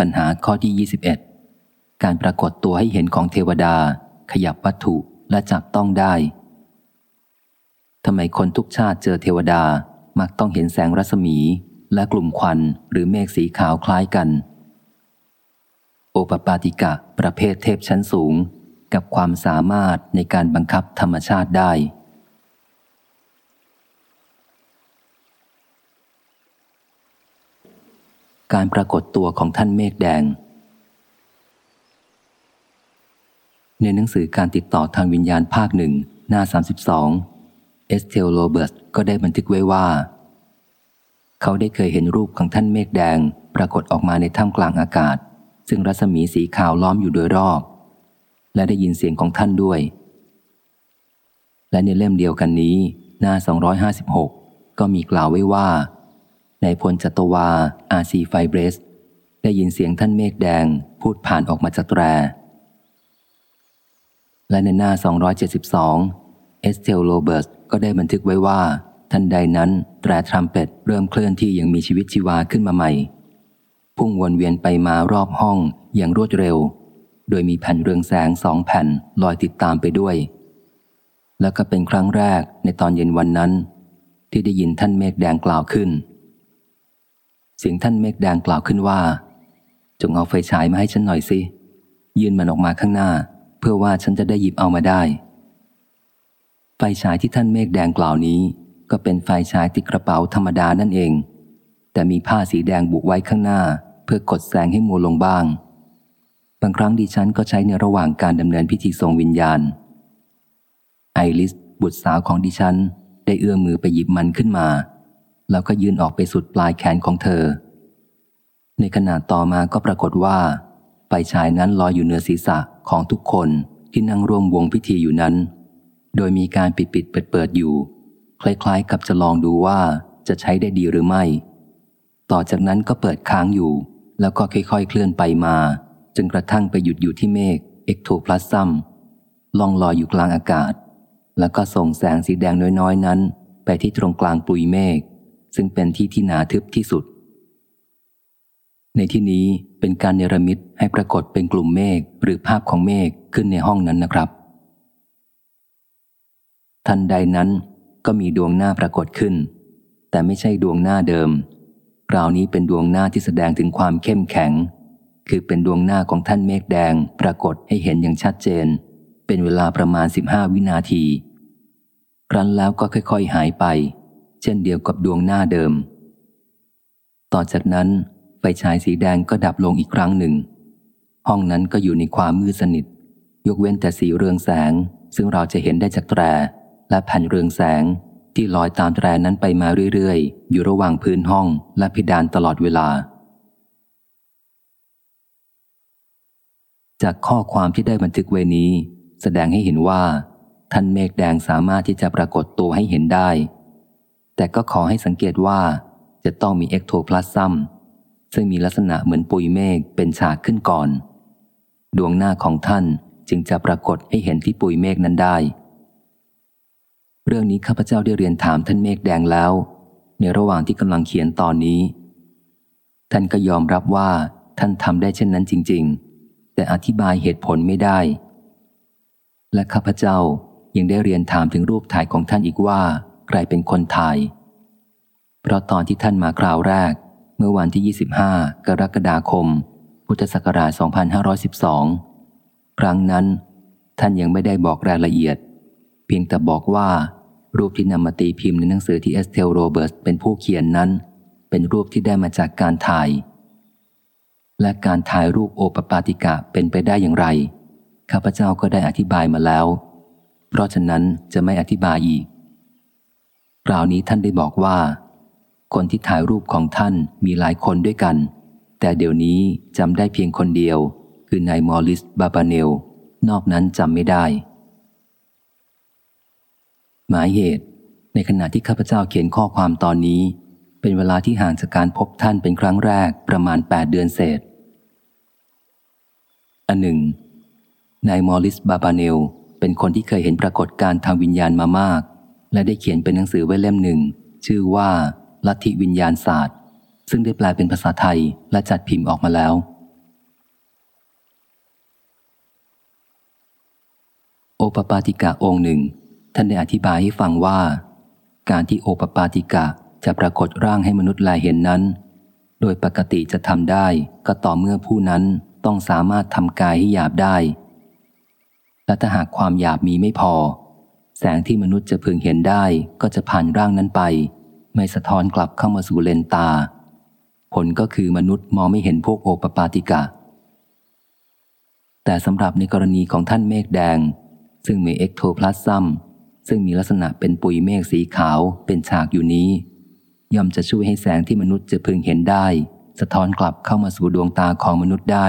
ปัญหาข้อที่ 21 การปรากฏตัวให้เห็นของเทวดา ขยับวัตถุและจับต้องได้ทำไมคนทุกชาติเจอเทวดามักต้องเห็นแสงรัศมี และกลุ่มควันหรือเมฆสีขาวคล้ายกัน โอปปาติกะประเภทเทพชั้นสูง กับความสามารถในการบังคับธรรมชาติได้ การปรากฏตัวของท่านเมฆแดง ในหนังสือการติดต่อทางวิญญาณภาคหนึ่งหน้า 32 เอสเทลโรเบิร์ตก็ได้บันทึกไว้ว่า เขาได้เคยเห็นรูปของท่านเมฆแดง ปรากฏออกมาในท่ามกลางอากาศ ซึ่งรัศมีสีขาวล้อมอยู่โดยรอบ และได้ยินเสียงของท่านด้วย และในเล่มเดียวกันนี้ หน้า 256 ก็มีกล่าวไว้ว่า นายพลจัตวาอาร์ซีไฟร์เบรซ ได้ยินเสียงท่านเมฆแดงพูดผ่านออกมาจากแตร และในหน้า 272 เอสเทลโรเบิร์ตก็ได้บันทึกไว้ว่าทันใดนั้นแตรทรัมเป็ตเริ่มเคลื่อนที่อย่างมีชีวิตชีวาขึ้นมาใหม่ พุ่งวนเวียนไปมารอบห้องอย่างรวดเร็ว โดยมีแผ่นเรืองแสงสองแผ่นลอยติดตามไปด้วย แล้วก็เป็นครั้งแรกในตอนเย็นวันนั้น ที่ได้ยินท่านเมฆแดงกล่าวขึ้น เสียงท่านเมฆแดงกล่าวขึ้นว่า จงเอาไฟฉายมาให้ฉันหน่อยสิ ยืนมันออกมาข้างหน้า เพื่อว่าฉันจะได้หยิบเอามาได้ ไฟฉายที่ท่านเมฆแดงกล่าวนี้ ก็เป็นไฟฉายติดกระเป๋าธรรมดานั่นเอง แต่มีผ้าสีแดงบุไว้ข้างหน้า เพื่อกดแสงให้มัวลงบ้าง บางครั้งดิฉันก็ใช้ในระหว่างการดำเนินพิธีทรงวิญญาณ ไอริสบุตรสาวของดิฉันได้เอื้อมมือไปหยิบมันขึ้นมา แล้วก็ยืนออกไปสุดปลายแขนของเธอ ในขณะต่อมาก็ปรากฏว่าไฟฉายนั้นลอยอยู่เหนือศีรษะของทุกคนที่นั่งร่วมวงพิธีอยู่นั้น โดยมีการปิดปิดเปิดเปิดอยู่ คล้ายๆ กับจะลองดูว่าจะใช้ได้ดีหรือไม่ ต่อจากนั้นก็เปิดค้างอยู่ แล้วก็ค่อยๆ เคลื่อนไปมา จนกระทั่งไปหยุดอยู่ที่เมฆ ectoplasm ล่องลอยอยู่กลางอากาศ แล้วก็ส่งแสงสีแดงน้อยๆ นั้น ไปที่ตรงกลางปุยเมฆ ซึ่งเป็นที่ที่หนาทึบที่สุด ในที่นี้เป็นการเนรมิตให้ปรากฏเป็นกลุ่มเมฆหรือภาพของเมฆขึ้นในห้องนั้นนะครับ ทันใดนั้นก็มีดวงหน้าปรากฏขึ้น แต่ไม่ใช่ดวงหน้าเดิมคราวนี้เป็นดวงหน้าที่แสดงถึงความเข้มแข็ง คือเป็นดวงหน้าของท่านเมฆแดงปรากฏให้เห็นอย่างชัดเจน เป็นเวลาประมาณ 15 วินาที ครั้นแล้วก็ค่อย ๆ หายไป เช่นเดียวกับดวงหน้าเดิม ต่อจากนั้นไฟฉายสีแดงก็ดับลงอีกครั้งหนึ่ง ห้องนั้นก็อยู่ในความมืดสนิท ยกเว้นแต่สีเรืองแสง ซึ่งเราจะเห็นได้จากแตร และแผ่นเรืองแสงที่ลอยตามแตรนั้นไปมาเรื่อยๆ อยู่ระหว่างพื้นห้องและเพดานตลอดเวลา จากข้อความที่ได้บันทึกไว้นี้ แสดงให้เห็นว่า ท่านเมฆแดงสามารถที่จะปรากฏตัวให้เห็นได้ แต่ก็ขอให้สังเกตว่าจะต้องมี ectoplasm ซึ่งมีลักษณะเหมือนปุยเมฆเป็นฉากขึ้นก่อน ดวงหน้าของท่านจึงจะปรากฏให้เห็นที่ปุยเมฆนั้นได้ เรื่องนี้ข้าพเจ้าได้เรียนถามท่านเมฆแดงแล้ว ในระหว่างที่กำลังเขียนตอนนี้ ท่านก็ยอมรับว่าท่านทำได้เช่นนั้นจริง ๆ แต่อธิบายเหตุผลไม่ได้ และข้าพเจ้ายังได้เรียนถามถึงรูปถ่ายของท่านอีกว่า ใครเป็นคนถ่าย เพราะตอนที่ท่านมาคราวแรก เมื่อวันที่ 25 กรกฎาคม พุทธศักราช 2512 ครั้งนั้น ท่านยังไม่ได้บอกรายละเอียด เพียงแต่บอกว่า รูปที่นำมาตีพิมพ์ในหนังสือที่เอสเทลโรเบิร์ตเป็นผู้เขียนนั้น เป็นรูปที่ได้มาจากการถ่าย และการถ่ายรูปโอปปาติกะเป็นไปได้อย่างไรข้าพเจ้าก็ได้อธิบายมาแล้ว เพราะฉะนั้นจะไม่อธิบายอีก ราวนี้ท่านได้บอกว่า คนที่ถ่ายรูปของท่านมีหลายคนด้วยกัน แต่เดี๋ยวนี้จำได้เพียงคนเดียว คือนายมอริสบาบาเนล นอกนั้นจำไม่ได้ หมายเหตุ ในขณะที่ข้าพเจ้าเขียนข้อความตอนนี้ เป็นเวลาที่ห่างจากการพบท่านเป็นครั้งแรกประมาณ 8 เดือนเศษอันหนึ่งนายมอริสบาบาเนลเป็นคนที่เคยเห็นปรากฏการทางวิญญาณมามาก และได้เขียนเป็นหนังสือไว้เล่มหนึ่ง ชื่อว่า ลัทธิวิญญาณศาสตร์ ซึ่งได้แปลเป็นภาษาไทยและจัดพิมพ์ออกมาแล้ว โอปปาติกะองค์หนึ่ง ท่านได้อธิบายให้ฟังว่า การที่โอปปาติกะจะปรากฏร่างให้มนุษย์ลายเห็นนั้น โดยปกติจะทำได้ก็ต่อเมื่อผู้นั้นต้องสามารถทำกายให้หยาบได้และถ้าหากความหยาบมีไม่พอ แสงที่มนุษย์จะพึงเห็นได้ก็จะผ่านร่างนั้นไป ไม่สะท้อนกลับเข้ามาสู่เลนส์ตา ผลก็คือมนุษย์มองไม่เห็นพวกโอปปาติกะ แต่สำหรับในกรณีของท่านเมฆแดง ซึ่งมี ectoplasm ซึ่งมีลักษณะเป็นปุยเมฆสีขาวเป็นฉากอยู่นี้ ย่อมจะช่วยให้แสงที่มนุษย์จะพึงเห็นได้ สะท้อนกลับเข้ามาสู่ดวงตาของมนุษย์ได้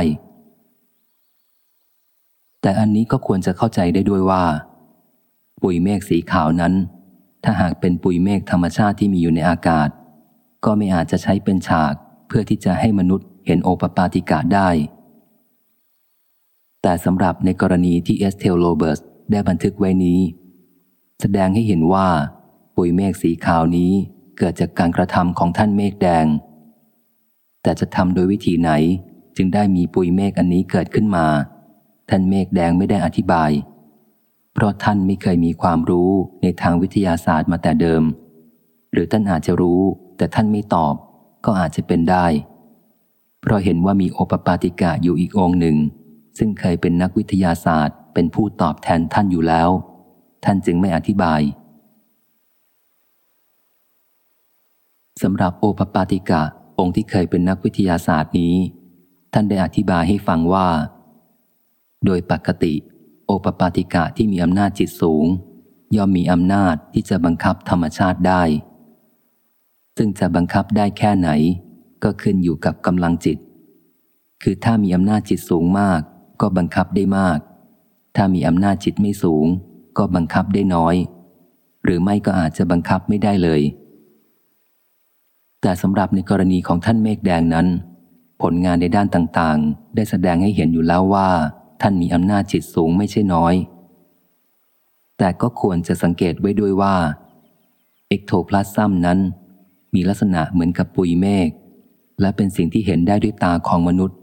แต่อันนี้ก็ควรจะเข้าใจได้ด้วยว่า ปุยเมฆสีขาวนั้น ถ้าหากเป็นปุยเมฆธรรมชาติที่มีอยู่ในอากาศ ก็ไม่อาจจะใช้เป็นฉากเพื่อที่จะให้มนุษย์เห็นโอปปาติกะได้ แต่สำหรับในกรณีที่เอสเทลโรเบิร์ตได้บันทึกไว้นี้ แสดงให้เห็นว่า ปุยเมฆสีขาวนี้เกิดจากการกระทำของท่านเมฆแดง แต่จะทำโดยวิธีไหนจึงได้มีปุยเมฆอันนี้เกิดขึ้นมา ท่านเมฆแดงไม่ได้อธิบาย เพราะท่านไม่เคยมีความรู้ในทางวิทยาศาสตร์มาแต่เดิม หรือท่านอาจจะรู้ แต่ท่านไม่ตอบ ก็อาจจะเป็นได้ เพราะเห็นว่ามีโอปปาติกะอยู่อีกองหนึ่ง ซึ่งเคยเป็นนักวิทยาศาสตร์ เป็นผู้ตอบแทนท่านอยู่แล้ว ท่านจึงไม่อธิบายสำหรับโอปปาติกะองค์ที่เคยเป็นนักวิทยาศาสตร์นี้ ท่านได้อธิบายให้ฟังว่า โดยปกติ ปปาติกะที่มีอำนาจจิตสูง ย่อมมีอำนาจที่จะบังคับธรรมชาติได้ ซึ่งจะบังคับได้แค่ไหน ก็ขึ้นอยู่กับกำลังจิต คือถ้ามีอำนาจจิตสูงมาก ก็บังคับได้มาก ถ้ามีอำนาจจิตไม่สูง ก็บังคับได้น้อย หรือไม่ก็อาจจะบังคับไม่ได้เลย แต่สำหรับในกรณีของท่านเมฆแดงนั้น ผลงานในด้านต่างๆ ได้แสดงให้เห็นอยู่แล้วว่า ท่านมีอำนาจจิตสูงไม่ใช่น้อย แต่ก็ควรจะสังเกตไว้ด้วยว่า เอกโทพลาซัมนั้น มีลักษณะเหมือนกับปุยเมฆและเป็นสิ่งที่เห็นได้ด้วยตาของมนุษย์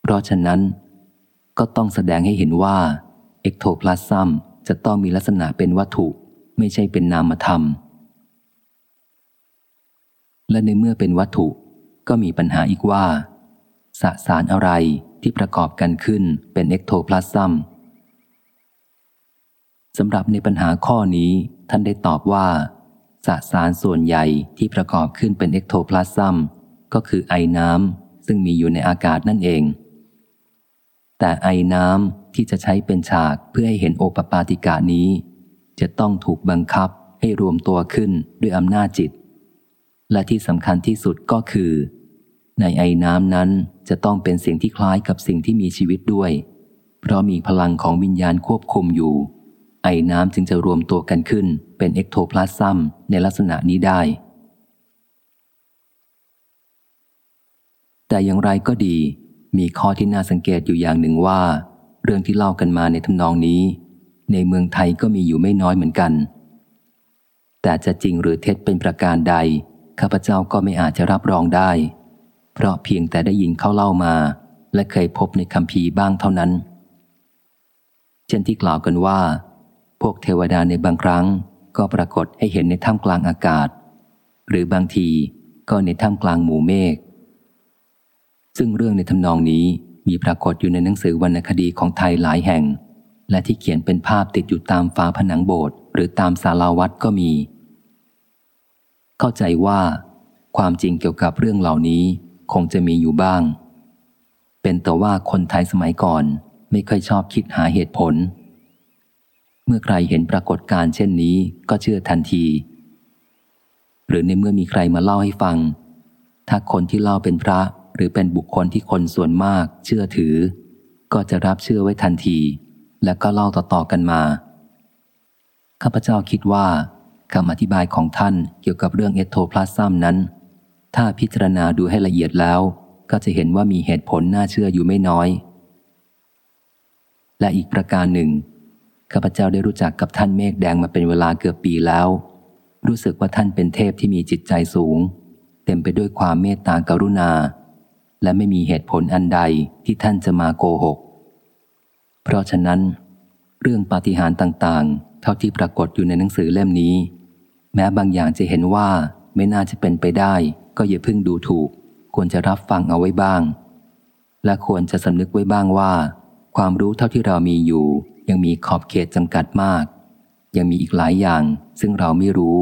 เพราะฉะนั้น ก็ต้องแสดงให้เห็นว่า เอกโทพลาซัมจะต้องมีลักษณะเป็นวัตถุไม่ใช่เป็นนามธรรม และในเมื่อเป็นวัตถุก็มีปัญหาอีกว่าสสารอะไร ที่ประกอบกันขึ้นเป็นเอ็กโทพลาซัมสำหรับในปัญหาข้อนี้ท่านได้ตอบว่าสสารส่วนใหญ่ที่ประกอบขึ้นเป็น ectoplasm ก็คือไอน้ำซึ่งมีอยู่ในอากาศนั่นเอง แต่ไอน้ำที่จะใช้เป็นฉากเพื่อให้เห็นโอปปาติกะนี้ จะต้องถูกบังคับให้รวมตัวขึ้นด้วยอำนาจจิต และที่สำคัญที่สุดก็คือ ในไอ้น้ำนั้นจะต้องเป็นสิ่งที่คล้ายกับสิ่งที่มีชีวิตด้วย เพราะมีพลังของวิญญาณควบคุมอยู่ ไอ้น้ำจึงจะรวมตัวกันขึ้นเป็น ectoplasm ในลักษณะนี้ได้ แต่อย่างไรก็ดี มีข้อที่น่าสังเกตอยู่อย่างหนึ่งว่า เรื่องที่เล่ากันมาในทำนองนี้ ในเมืองไทยก็มีอยู่ไม่น้อยเหมือนกัน แต่จะจริงหรือเท็จเป็นประการใด ข้าพเจ้าก็ไม่อาจจะรับรองได้ เพราะเพียงแต่ได้ยินเขาเล่ามา และเคยพบในคำพีบ้างเท่านั้น เช่นที่กล่าวกันว่า พวกเทวดาในบางครั้งก็ปรากฏให้เห็นในถ้ำกลางอากาศ หรือบางทีก็ในถ้ำกลางหมู่เมฆซึ่งเรื่องในทำนองนี้มีปรากฏอยู่ในหนังสือวรรณคดีของไทยหลายแห่ง และที่เขียนเป็นภาพติดอยู่ตามฝาผนังโบสถ์หรือตามศาลาวัดก็มี เข้าใจว่า ความจริงเกี่ยวกับเรื่องเหล่านี้ คงจะมีอยู่บ้าง เป็นแต่ว่าคนไทยสมัยก่อนไม่ค่อยชอบคิดหาเหตุผล เมื่อใครเห็นปรากฏการเช่นนี้ก็เชื่อทันที หรือในเมื่อมีใครมาเล่าให้ฟัง ถ้าคนที่เล่าเป็นพระหรือเป็นบุคคลที่คนส่วนมากเชื่อถือ ก็จะรับเชื่อไว้ทันที และก็เล่าต่อๆกันมา ข้าพเจ้าคิดว่าคำอธิบายของท่านเกี่ยวกับเรื่องเอโทพลาซัมนั้น ถ้าพิจารณาดูให้ละเอียดแล้ว ก็จะเห็นว่ามีเหตุผลน่าเชื่ออยู่ไม่น้อย และอีกประการหนึ่งข้าพเจ้าได้รู้จักกับท่านเมฆแดงมาเป็นเวลาเกือบปีแล้ว รู้สึกว่าท่านเป็นเทพที่มีจิตใจสูง เต็มไปด้วยความเมตตากรุณา และไม่มีเหตุผลอันใดที่ท่านจะมาโกหก เพราะฉะนั้น เรื่องปาฏิหาริย์ต่างๆ เท่าที่ปรากฏอยู่ในหนังสือเล่มนี้ แม้บางอย่างจะเห็นว่าไม่น่าจะเป็นไปได้ ก็อย่าเพิ่งดูถูก ควรจะรับฟังเอาไว้บ้าง และควรจะสำนึกไว้บ้างว่า ความรู้เท่าที่เรามีอยู่ ยังมีขอบเขตจำกัดมาก ยังมีอีกหลายอย่าง ซึ่งเราไม่รู้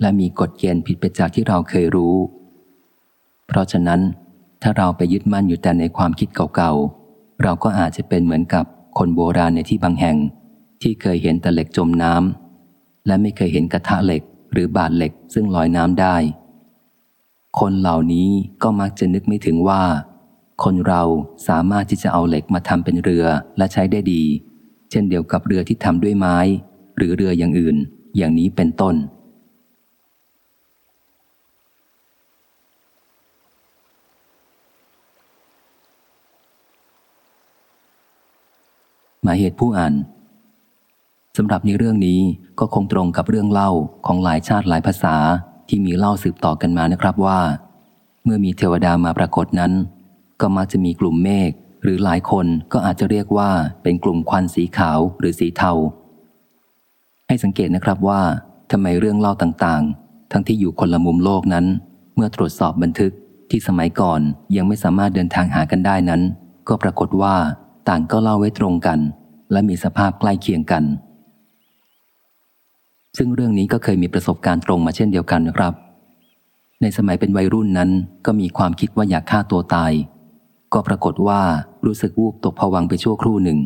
และมีกฎเกณฑ์ผิดไปจากที่เราเคยรู้ เพราะฉะนั้น ถ้าเราไปยึดมั่นอยู่แต่ในความคิดเก่าๆ เราก็อาจจะเป็นเหมือนกับคนโบราณในที่บางแห่ง ที่เคยเห็นแต่เหล็กจมน้ำและไม่เคยเห็นกระทะเหล็กหรือบาดเหล็กซึ่งลอยน้ำได้ คนเหล่านี้ก็มักจะนึกไม่ถึงว่า คนเราสามารถที่จะเอาเหล็กมาทำเป็นเรือและใช้ได้ดี เช่นเดียวกับเรือที่ทำด้วยไม้ หรือเรืออย่างอื่น อย่างนี้เป็นต้น หมายเหตุผู้อ่านสำหรับในเรื่องนี้ก็คงตรงกับเรื่องเล่าของหลายชาติหลายภาษา ที่มีเล่าสืบต่อกันมานะครับว่า เมื่อมีเทวดามาปรากฏนั้น ก็มักจะมีกลุ่มเมฆหรือหลายคนก็อาจจะเรียกว่าเป็นกลุ่มควันสีขาวหรือสีเทา ให้สังเกตนะครับว่าทำไมเรื่องเล่าต่างๆ ทั้งที่อยู่คนละมุมโลกนั้น เมื่อตรวจสอบบันทึกที่สมัยก่อนยังไม่สามารถเดินทางหากันได้นั้น ก็ปรากฏว่าต่างก็เล่าไว้ตรงกัน และมีสภาพใกล้เคียงกัน ซึ่งเรื่องนี้ก็เคยมีประสบการณ์ตรงมาเช่นเดียวกันนะครับ ในสมัยเป็นวัยรุ่นนั้นก็มีความคิดว่าอยากฆ่าตัวตาย ก็ปรากฏว่ารู้สึกวูบตกผวังไปชั่วครู่หนึ่ง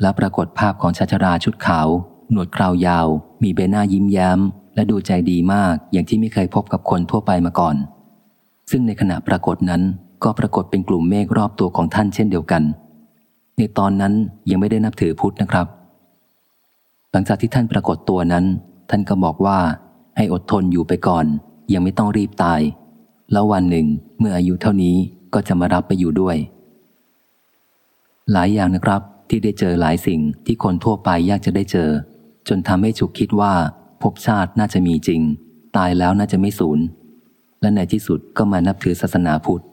และปรากฏภาพของชาชราชุดขาว หนวดคราวยาว มีใบหน้ายิ้มแย้ม และดูใจดีมากอย่างที่ไม่เคยพบกับคนทั่วไปมาก่อน ซึ่งในขณะปรากฏนั้นก็ปรากฏเป็นกลุ่มเมฆรอบตัวของท่านเช่นเดียวกัน ในตอนนั้นยังไม่ได้นับถือพุทธนะครับ หลังจากที่ท่านปรากฏตัวนั้น ท่านก็บอกว่าให้อดทนอยู่ไปก่อน ยังไม่ต้องรีบตาย แล้ววันหนึ่งเมื่ออายุเท่านี้ก็จะมารับไปอยู่ด้วย หลายอย่างนะครับที่ได้เจอหลายสิ่งที่คนทั่วไปยากจะได้เจอ จนทำให้ฉุกคิดว่าภพชาติน่าจะมีจริง ตายแล้วน่าจะไม่สูญและในที่สุดก็มานับถือศาสนาพุทธ